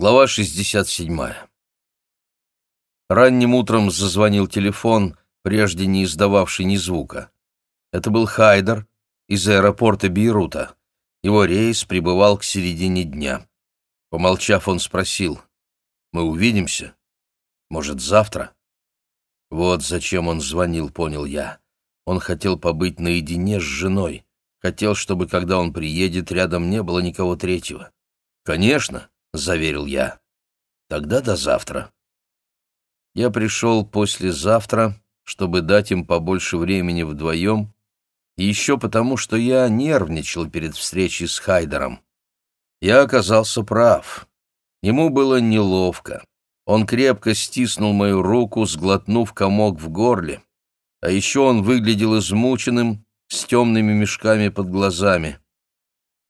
Глава 67. Ранним утром зазвонил телефон, прежде не издававший ни звука. Это был Хайдер из аэропорта Бейрута. Его рейс прибывал к середине дня. Помолчав, он спросил, «Мы увидимся? Может, завтра?» Вот зачем он звонил, понял я. Он хотел побыть наедине с женой, хотел, чтобы, когда он приедет, рядом не было никого третьего. «Конечно», — заверил я. «Тогда до завтра». Я пришел послезавтра, чтобы дать им побольше времени вдвоем, еще потому, что я нервничал перед встречей с Хайдером. Я оказался прав. Ему было неловко. Он крепко стиснул мою руку, сглотнув комок в горле. А еще он выглядел измученным, с темными мешками под глазами.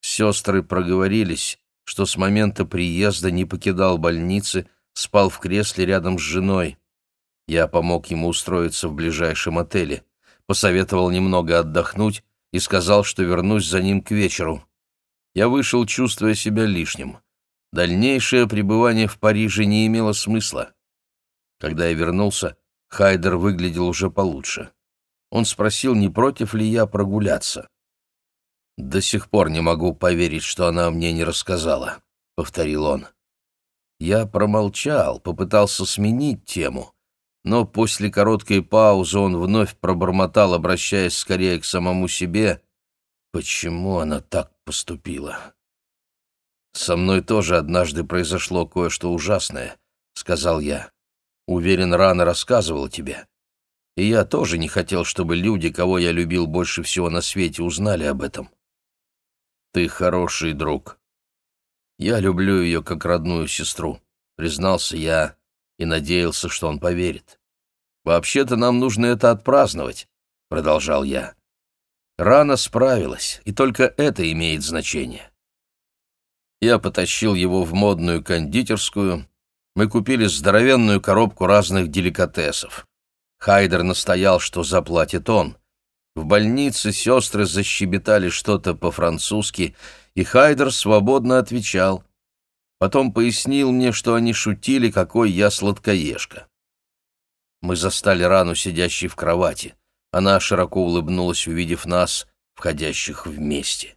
Сестры проговорились, что с момента приезда не покидал больницы, спал в кресле рядом с женой. Я помог ему устроиться в ближайшем отеле, посоветовал немного отдохнуть и сказал, что вернусь за ним к вечеру. Я вышел, чувствуя себя лишним. Дальнейшее пребывание в Париже не имело смысла. Когда я вернулся, Хайдер выглядел уже получше. Он спросил, не против ли я прогуляться. «До сих пор не могу поверить, что она мне не рассказала», — повторил он. Я промолчал, попытался сменить тему, но после короткой паузы он вновь пробормотал, обращаясь скорее к самому себе, «Почему она так поступила?» «Со мной тоже однажды произошло кое-что ужасное», — сказал я. «Уверен, рано рассказывал тебе. И я тоже не хотел, чтобы люди, кого я любил больше всего на свете, узнали об этом. Ты хороший друг. Я люблю ее как родную сестру, признался я и надеялся, что он поверит. Вообще-то нам нужно это отпраздновать, продолжал я. Рана справилась, и только это имеет значение. Я потащил его в модную кондитерскую. Мы купили здоровенную коробку разных деликатесов. Хайдер настоял, что заплатит он. В больнице сестры защебетали что-то по-французски, и Хайдер свободно отвечал. Потом пояснил мне, что они шутили, какой я сладкоежка. Мы застали рану, сидящей в кровати. Она широко улыбнулась, увидев нас, входящих вместе.